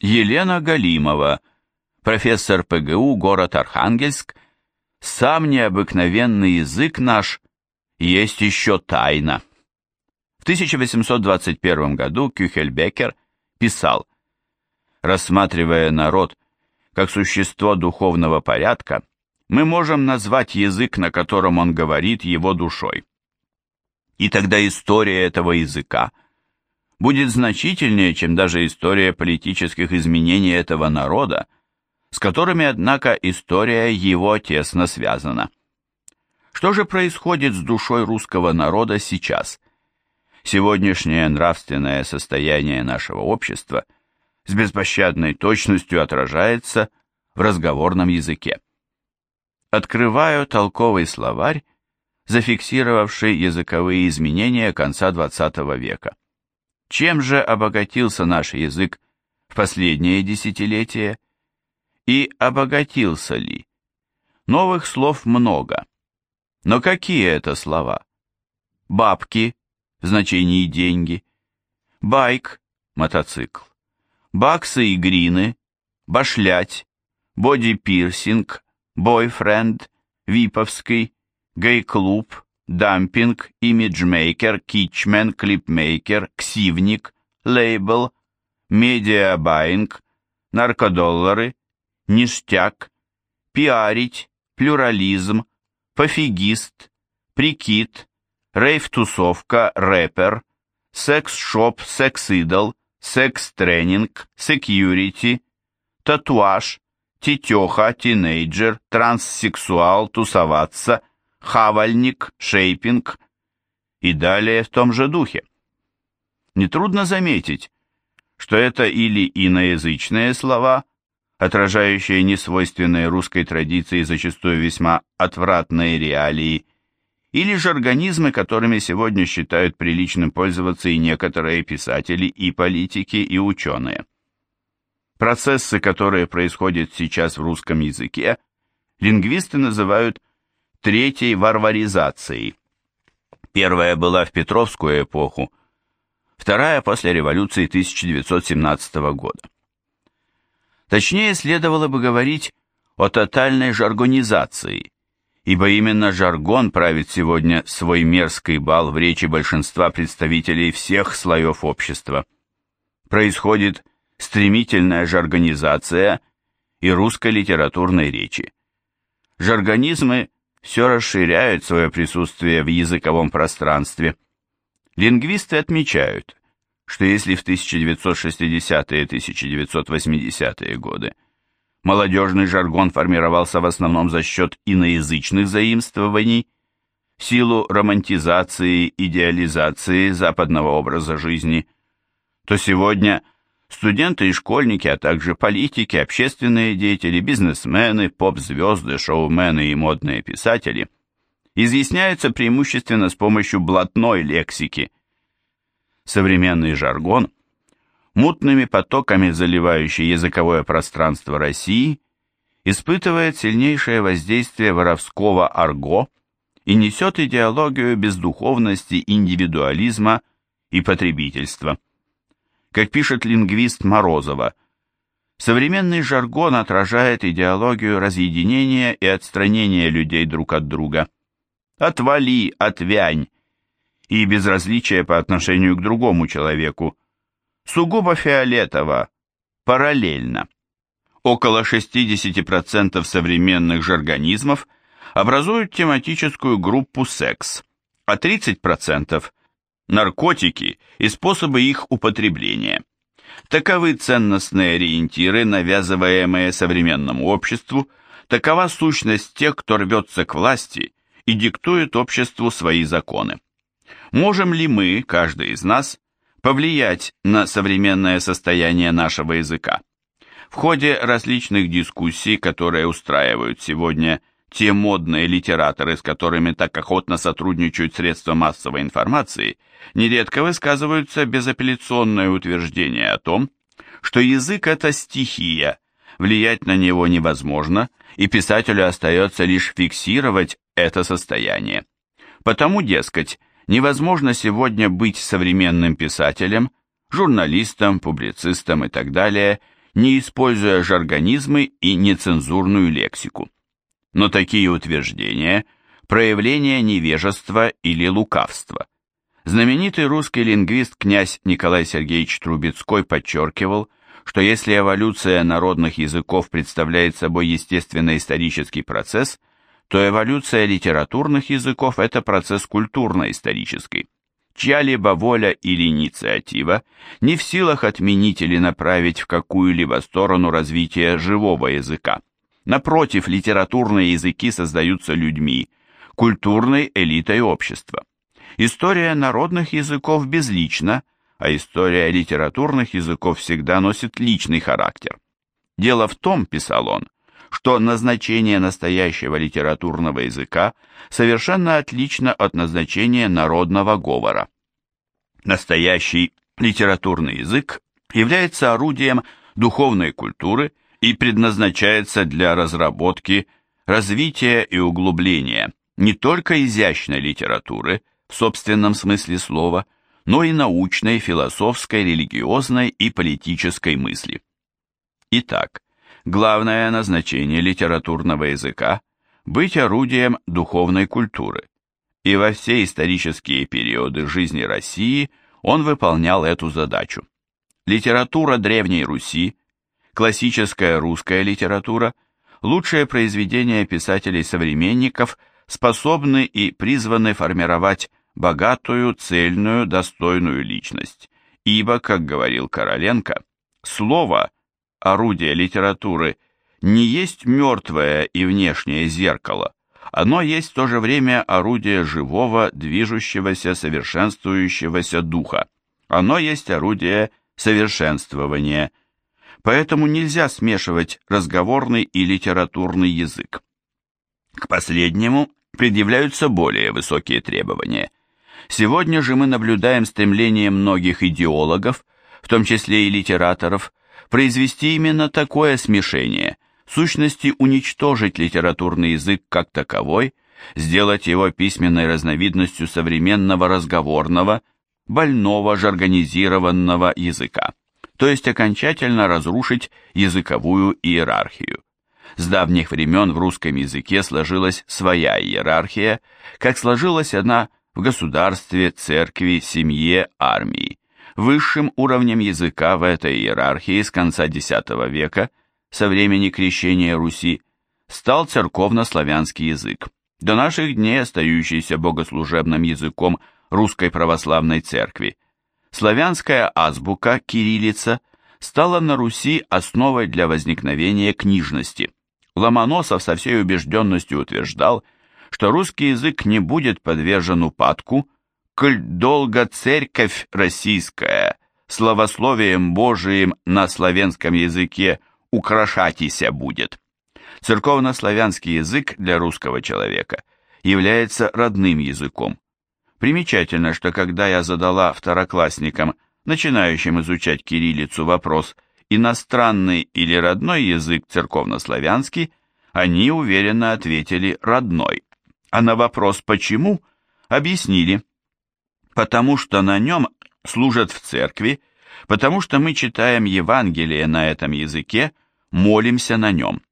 Елена Галимова, профессор ПГУ, город Архангельск, сам необыкновенный язык наш есть еще тайна. В 1821 году Кюхельбекер писал, рассматривая народ как существо духовного порядка, мы можем назвать язык, на котором он говорит, его душой. И тогда история этого языка будет значительнее, чем даже история политических изменений этого народа, с которыми, однако, история его тесно связана. Что же происходит с душой русского народа сейчас? Сегодняшнее нравственное состояние нашего общества с беспощадной точностью отражается в разговорном языке. Открываю толковый словарь, зафиксировавший языковые изменения конца XX века. Чем же обогатился наш язык в последние десятилетия? И обогатился ли? Новых слов много. Но какие это слова? Бабки в значении деньги, байк, мотоцикл, баксы и грины, башлять, боди-пирсинг, бойфренд, виповский, гей-клуб, дампинг, имиджмейкер, кичман, клипмейкер, ксивник, лейбл, медиабайинг, наркодоллары, ништяк, пиарить, плюрализм, пофигист, прикид, рейв-тусовка, рэпер, секс-шоп, секс-идол, секс-тренинг, секьюрити, татуаж, тетеха, тинейджер, транссексуал, тусоваться, хавальник, шейпинг и далее в том же духе. Нетрудно заметить, что это или иноязычные слова, отражающие несвойственные русской традиции зачастую весьма отвратные реалии, или же организмы, которыми сегодня считают приличным пользоваться и некоторые писатели, и политики, и ученые. Процессы, которые происходят сейчас в русском языке, лингвисты называют третьей варваризацией. Первая была в Петровскую эпоху, вторая после революции 1917 года. Точнее, следовало бы говорить о тотальной жаргонизации, ибо именно жаргон правит сегодня свой мерзкий бал в речи большинства представителей всех слоев общества. Происходит стремительная жаргонизация и русской литературной речи. Жаргонизмы все расширяют свое присутствие в языковом пространстве. Лингвисты отмечают, что если в 1960-е 1980-е годы молодежный жаргон формировался в основном за счет иноязычных заимствований, в силу романтизации, идеализации западного образа жизни, то сегодня – Студенты и школьники, а также политики, общественные деятели, бизнесмены, поп-звезды, шоумены и модные писатели изъясняются преимущественно с помощью блатной лексики. Современный жаргон, мутными потоками заливающий языковое пространство России, испытывает сильнейшее воздействие воровского арго и несет идеологию бездуховности, индивидуализма и потребительства. Как пишет лингвист Морозова, современный жаргон отражает идеологию разъединения и отстранения людей друг от друга. «Отвали, отвянь!» и безразличие по отношению к другому человеку. Сугубо фиолетово, параллельно. Около 60% современных жаргонизмов образуют тематическую группу секс, а 30% наркотики и способы их употребления. Таковы ценностные ориентиры, навязываемые современному обществу, такова сущность тех, кто рвется к власти и диктует обществу свои законы. Можем ли мы, каждый из нас, повлиять на современное состояние нашего языка? В ходе различных дискуссий, которые устраивают сегодня те модные литераторы, с которыми так охотно сотрудничают средства массовой информации, нередко высказываются безапелляционное утверждение о том, что язык – это стихия, влиять на него невозможно, и писателю остается лишь фиксировать это состояние. Потому, дескать, невозможно сегодня быть современным писателем, журналистом, публицистом и так далее, не используя жаргонизмы и нецензурную лексику. Но такие утверждения – проявление невежества или лукавства. Знаменитый русский лингвист князь Николай Сергеевич Трубецкой подчеркивал, что если эволюция народных языков представляет собой естественно-исторический процесс, то эволюция литературных языков – это процесс культурно-исторический. Чья-либо воля или инициатива не в силах отменить или направить в какую-либо сторону развитие живого языка. Напротив, литературные языки создаются людьми, культурной элитой общества. История народных языков безлична, а история литературных языков всегда носит личный характер. Дело в том, писал он, что назначение настоящего литературного языка совершенно отлично от назначения народного говора. Настоящий литературный язык является орудием духовной культуры и предназначается для разработки, развития и углубления не только изящной литературы в собственном смысле слова, но и научной, философской, религиозной и политической мысли. Итак, главное назначение литературного языка – быть орудием духовной культуры, и во все исторические периоды жизни России он выполнял эту задачу. Литература Древней Руси, классическая русская литература, лучшие произведения писателей-современников способны и призваны формировать богатую, цельную, достойную личность, ибо, как говорил Короленко, слово – орудие литературы не есть мертвое и внешнее зеркало, оно есть в то же время орудие живого, движущегося, совершенствующегося духа. Оно есть орудие совершенствования. Поэтому нельзя смешивать разговорный и литературный язык. К последнему предъявляются более высокие требования. Сегодня же мы наблюдаем стремление многих идеологов, в том числе и литераторов, произвести именно такое смешение, в сущности уничтожить литературный язык как таковой, сделать его письменной разновидностью современного разговорного, больного жаргонизированного языка, то есть окончательно разрушить языковую иерархию. С давних времен в русском языке сложилась своя иерархия, как сложилась она в государстве, церкви, семье, армии. Высшим уровнем языка в этой иерархии с конца X века, со времени крещения Руси, стал церковно-славянский язык, до наших дней остающийся богослужебным языком Русской Православной Церкви. Славянская азбука, кириллица, стала на Руси основой для возникновения книжности. Ломоносов со всей убежденностью утверждал, что русский язык не будет подвержен упадку, коль долго церковь российская словословием Божиим на славянском языке украшатися будет. Церковно-славянский язык для русского человека является родным языком. Примечательно, что когда я задала второклассникам, начинающим изучать кириллицу, вопрос «иностранный или родной язык церковно-славянский», они уверенно ответили «родной», а на вопрос «почему» объяснили – потому что на нем служат в церкви, потому что мы читаем Евангелие на этом языке, молимся на нем.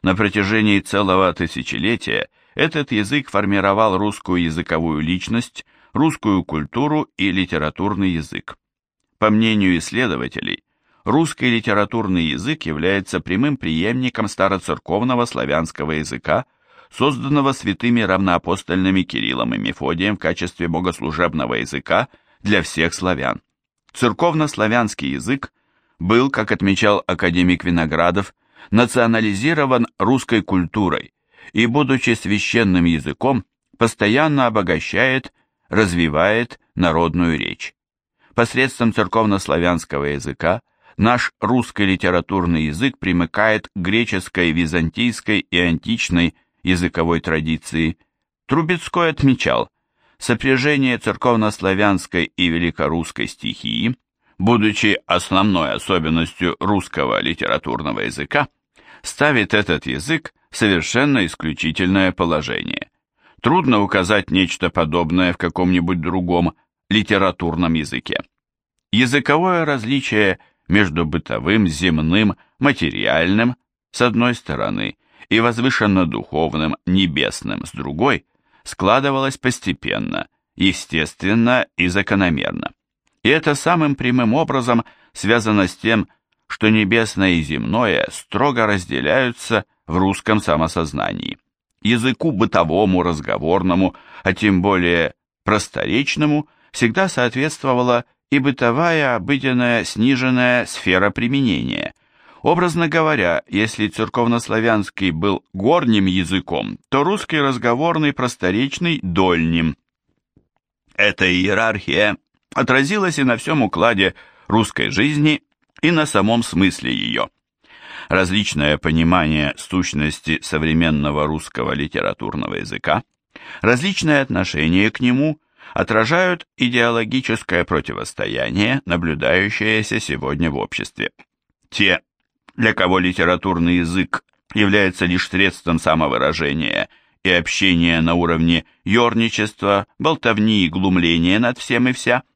На протяжении целого тысячелетия этот язык формировал русскую языковую личность, русскую культуру и литературный язык. По мнению исследователей, русский литературный язык является прямым преемником староцерковного славянского языка, созданного святыми равноапостольными Кириллом и Мефодием в качестве богослужебного языка для всех славян. Церковно-славянский язык был, как отмечал академик Виноградов, национализирован русской культурой и, будучи священным языком, постоянно обогащает, развивает народную речь. Посредством церковно-славянского языка наш русский литературный язык примыкает к греческой, византийской и античной языковой традиции, Трубецкой отмечал, сопряжение церковнославянской и великорусской стихии, будучи основной особенностью русского литературного языка, ставит этот язык совершенно исключительное положение. Трудно указать нечто подобное в каком-нибудь другом литературном языке. Языковое различие между бытовым, земным, материальным, с одной стороны, и возвышенно-духовным, небесным, с другой, складывалась постепенно, естественно и закономерно. И это самым прямым образом связано с тем, что небесное и земное строго разделяются в русском самосознании. Языку бытовому, разговорному, а тем более просторечному, всегда соответствовала и бытовая, обыденная, сниженная сфера применения. Образно говоря, если церковнославянский был горним языком, то русский разговорный просторечный – дольним. Эта иерархия отразилась и на всем укладе русской жизни, и на самом смысле ее. Различное понимание сущности современного русского литературного языка, различное отношение к нему отражают идеологическое противостояние, наблюдающееся сегодня в обществе. Те, для кого литературный язык является лишь средством самовыражения и общения на уровне ерничества, болтовни и глумления над всем и вся –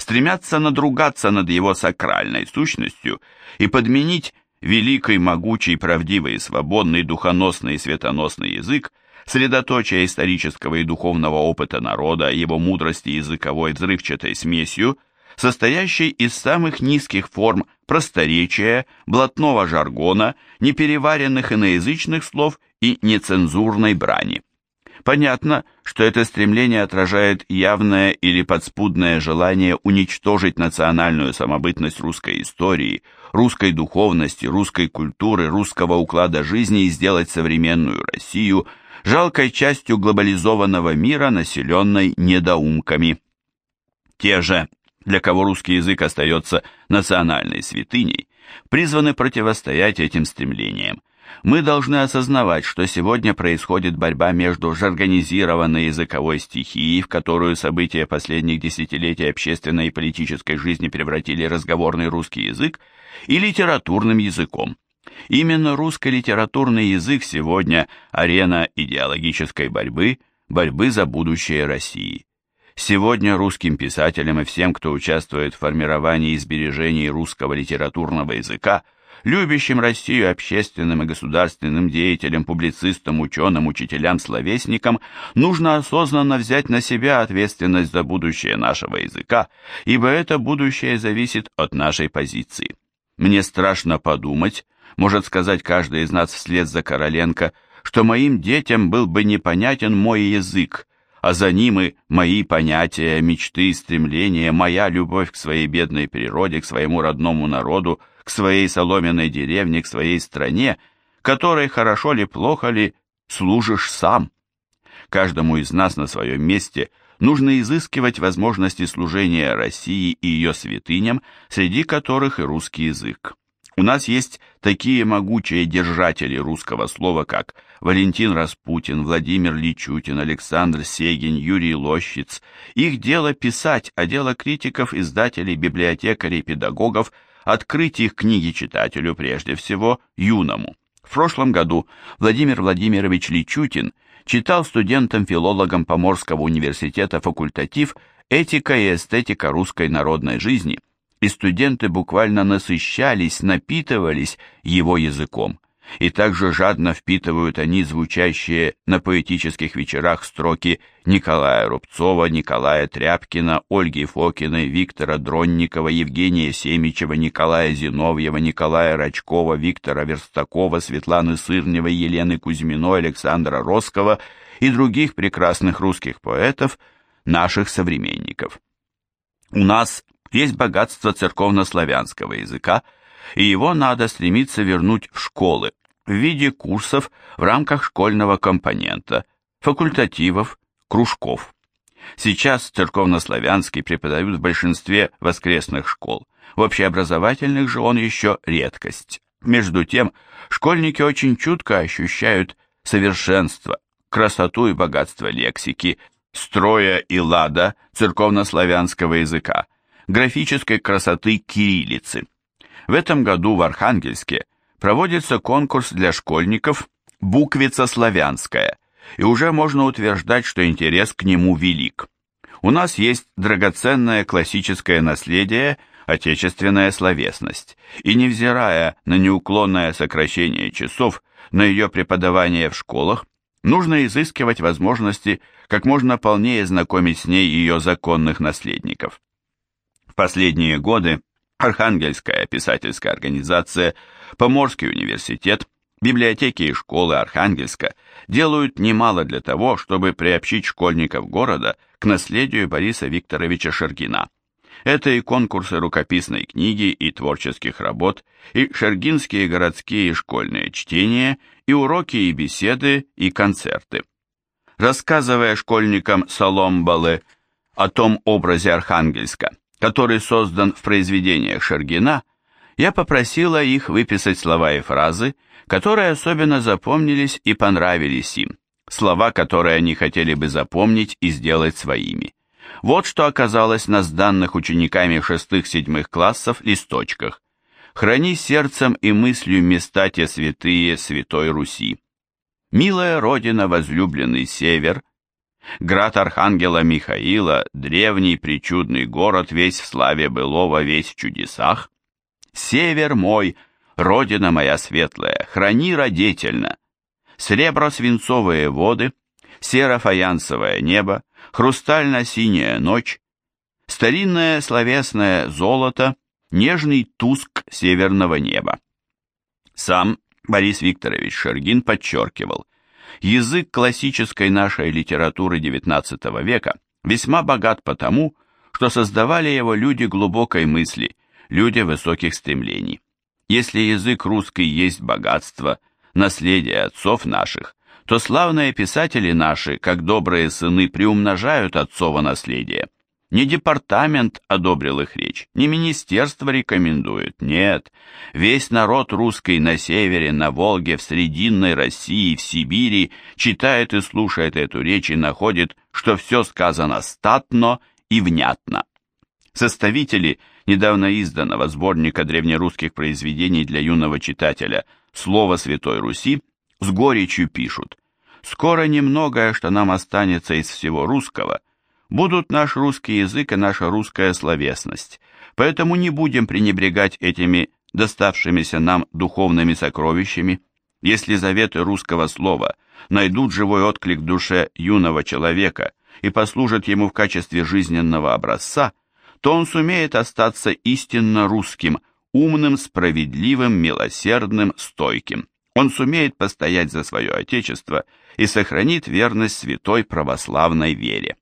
стремятся надругаться над его сакральной сущностью и подменить великий, могучий, правдивый, свободный, духоносный и светоносный язык, средоточие исторического и духовного опыта народа, его мудрости языковой взрывчатой смесью, состоящей из самых низких форм просторечия, блатного жаргона, непереваренных иноязычных слов и нецензурной брани. Понятно, что это стремление отражает явное или подспудное желание уничтожить национальную самобытность русской истории, русской духовности, русской культуры, русского уклада жизни и сделать современную Россию жалкой частью глобализованного мира, населенной недоумками. Те же, для кого русский язык остается национальной святыней, призваны противостоять этим стремлениям, мы должны осознавать, что сегодня происходит борьба между жаргонизированной языковой стихией, в которую события последних десятилетий общественной и политической жизни превратили разговорный русский язык, и литературным языком. Именно русско-литературный язык сегодня арена идеологической борьбы, борьбы за будущее России. Сегодня русским писателям и всем, кто участвует в формировании и сбережении русского литературного языка – любящим Россию общественным и государственным деятелям, публицистам, ученым, учителям, словесникам, нужно осознанно взять на себя ответственность за будущее нашего языка, ибо это будущее зависит от нашей позиции. Мне страшно подумать, может сказать каждый из нас вслед за Короленко, что моим детям был бы непонятен мой язык, а за ним и мои понятия, мечты, стремления, моя любовь к своей бедной природе, к своему родному народу, своей соломенной деревне, к своей стране, которой хорошо ли, плохо ли, служишь сам. Каждому из нас на своем месте нужно изыскивать возможности служения России и ее святыням, среди которых и русский язык. У нас есть такие могучие держатели русского слова, как Валентин Распутин, Владимир Личутин, Александр Сегин, Юрий Лощиц. Их дело писать, а дело критиков, издателей, библиотекарей, педагогов – открыть их книги читателю прежде всего юному. В прошлом году Владимир Владимирович Личутин читал студентам-филологам Поморского университета факультатив «Этика и эстетика русской народной жизни», и студенты буквально насыщались, напитывались его языком и также жадно впитывают они звучащие на поэтических вечерах строки Николая Рубцова, Николая Тряпкина, Ольги Фокиной, Виктора Дронникова, Евгения Семичева, Николая Зиновьева, Николая Рачкова, Виктора Верстакова, Светланы Сырневой, Елены Кузьминой, Александра Росского и других прекрасных русских поэтов, наших современников. У нас есть богатство церковнославянского языка, и его надо стремиться вернуть в школы, в виде курсов в рамках школьного компонента, факультативов, кружков. Сейчас церковнославянский преподают в большинстве воскресных школ, в общеобразовательных же он еще редкость. Между тем, школьники очень чутко ощущают совершенство, красоту и богатство лексики, строя и лада церковнославянского языка, графической красоты кириллицы. В этом году в Архангельске проводится конкурс для школьников «Буквица славянская», и уже можно утверждать, что интерес к нему велик. У нас есть драгоценное классическое наследие отечественная словесность, и невзирая на неуклонное сокращение часов на ее преподавание в школах, нужно изыскивать возможности как можно полнее знакомить с ней ее законных наследников. В последние годы Архангельская писательская организация, Поморский университет, библиотеки и школы Архангельска делают немало для того, чтобы приобщить школьников города к наследию Бориса Викторовича Шергина. Это и конкурсы рукописной книги и творческих работ, и шергинские городские и школьные чтения, и уроки и беседы, и концерты. Рассказывая школьникам Соломбалы о том образе Архангельска, который создан в произведениях Шергина, я попросила их выписать слова и фразы, которые особенно запомнились и понравились им, слова, которые они хотели бы запомнить и сделать своими. Вот что оказалось на сданных учениками шестых-седьмых классов листочках. «Храни сердцем и мыслью места те святые Святой Руси. Милая Родина, возлюбленный север, град Архангела Михаила, древний причудный город, весь в славе былого, весь в чудесах. Север мой, Родина моя светлая, храни родительно. Сребро-свинцовые воды, серо-фаянсовое небо, хрустально-синяя ночь, старинное словесное золото, нежный туск северного неба. Сам Борис Викторович Шергин подчеркивал, язык классической нашей литературы XIX века весьма богат потому, что создавали его люди глубокой мысли, люди высоких стремлений. Если язык русский есть богатство, наследие отцов наших, то славные писатели наши, как добрые сыны, приумножают отцово наследие. Не департамент одобрил их речь, не министерство рекомендует, нет. Весь народ русский на севере, на Волге, в Срединной России, в Сибири читает и слушает эту речь и находит, что все сказано статно и внятно. Составители недавно изданного сборника древнерусских произведений для юного читателя «Слово Святой Руси» с горечью пишут «Скоро немногое, что нам останется из всего русского, будут наш русский язык и наша русская словесность, поэтому не будем пренебрегать этими доставшимися нам духовными сокровищами, если заветы русского слова найдут живой отклик в душе юного человека и послужат ему в качестве жизненного образца, то он сумеет остаться истинно русским, умным, справедливым, милосердным, стойким. Он сумеет постоять за свое Отечество и сохранит верность святой православной вере.